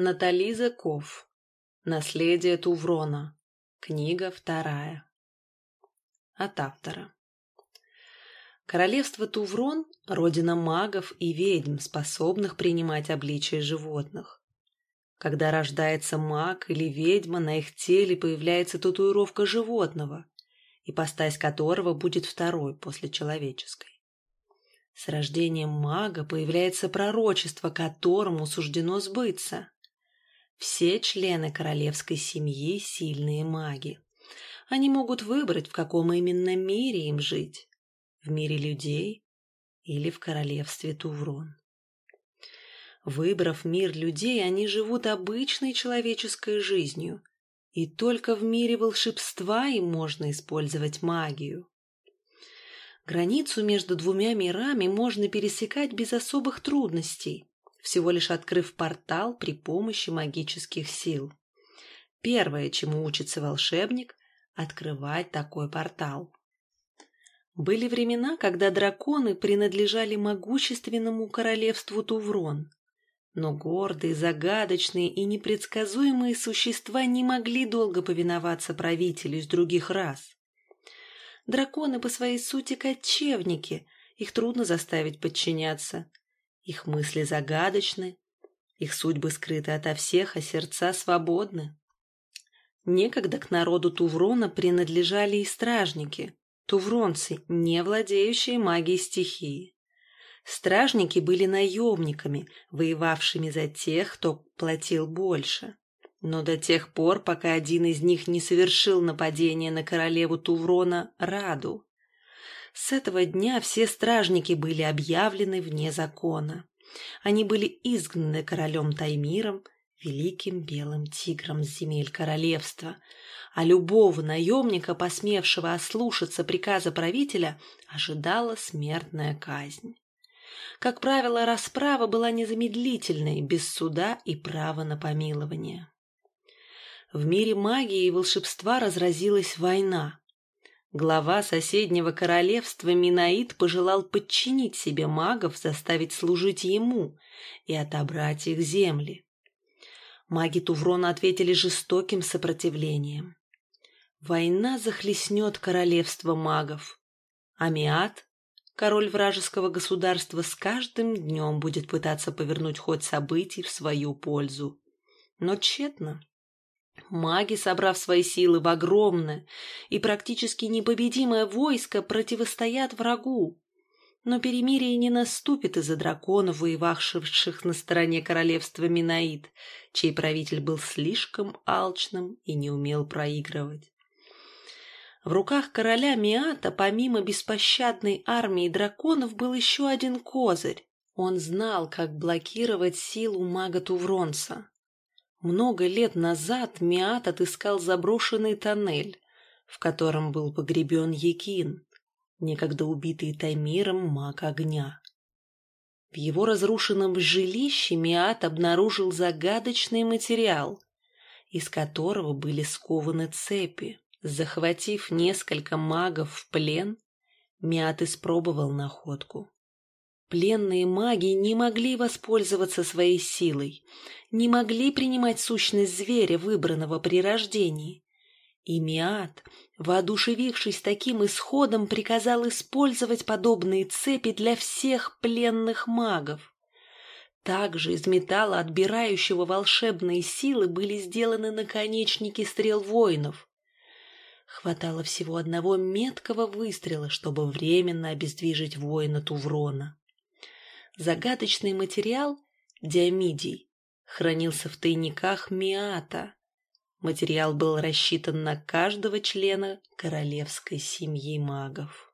Натали Зыков. Наследие Туврона. Книга вторая. От автора. Королевство Туврон – родина магов и ведьм, способных принимать обличие животных. Когда рождается маг или ведьма, на их теле появляется татуировка животного, ипостась которого будет второй после человеческой. С рождением мага появляется пророчество, которому суждено сбыться. Все члены королевской семьи – сильные маги. Они могут выбрать, в каком именно мире им жить – в мире людей или в королевстве Туврон. Выбрав мир людей, они живут обычной человеческой жизнью, и только в мире волшебства им можно использовать магию. Границу между двумя мирами можно пересекать без особых трудностей всего лишь открыв портал при помощи магических сил. Первое, чему учится волшебник – открывать такой портал. Были времена, когда драконы принадлежали могущественному королевству Туврон. Но гордые, загадочные и непредсказуемые существа не могли долго повиноваться правителю из других рас. Драконы по своей сути кочевники, их трудно заставить подчиняться. Их мысли загадочны, их судьбы скрыты ото всех, а сердца свободны. Некогда к народу Туврона принадлежали и стражники, тувронцы, не владеющие магией стихии. Стражники были наемниками, воевавшими за тех, кто платил больше. Но до тех пор, пока один из них не совершил нападение на королеву Туврона Раду. С этого дня все стражники были объявлены вне закона. Они были изгнаны королем Таймиром, великим белым тигром с земель королевства, а любого наемника, посмевшего ослушаться приказа правителя, ожидала смертная казнь. Как правило, расправа была незамедлительной, без суда и права на помилование. В мире магии и волшебства разразилась война, Глава соседнего королевства Минаид пожелал подчинить себе магов, заставить служить ему и отобрать их земли. Маги Туврона ответили жестоким сопротивлением. Война захлестнет королевство магов. Амиат, король вражеского государства, с каждым днем будет пытаться повернуть ход событий в свою пользу. Но тщетно. Маги, собрав свои силы в огромное и практически непобедимое войско, противостоят врагу. Но перемирие не наступит из-за драконов, воевавших на стороне королевства Минаид, чей правитель был слишком алчным и не умел проигрывать. В руках короля Миата, помимо беспощадной армии драконов, был еще один козырь. Он знал, как блокировать силу мага Тувронца. Много лет назад Миат отыскал заброшенный тоннель, в котором был погребен Якин, некогда убитый Таймиром маг огня. В его разрушенном жилище Миат обнаружил загадочный материал, из которого были скованы цепи. Захватив несколько магов в плен, Миат испробовал находку. Пленные маги не могли воспользоваться своей силой, не могли принимать сущность зверя, выбранного при рождении. И Миат, воодушевившись таким исходом, приказал использовать подобные цепи для всех пленных магов. Также из металла, отбирающего волшебные силы, были сделаны наконечники стрел воинов. Хватало всего одного меткого выстрела, чтобы временно обездвижить воина Туврона. Загадочный материал – диамидий – хранился в тайниках Миата. Материал был рассчитан на каждого члена королевской семьи магов.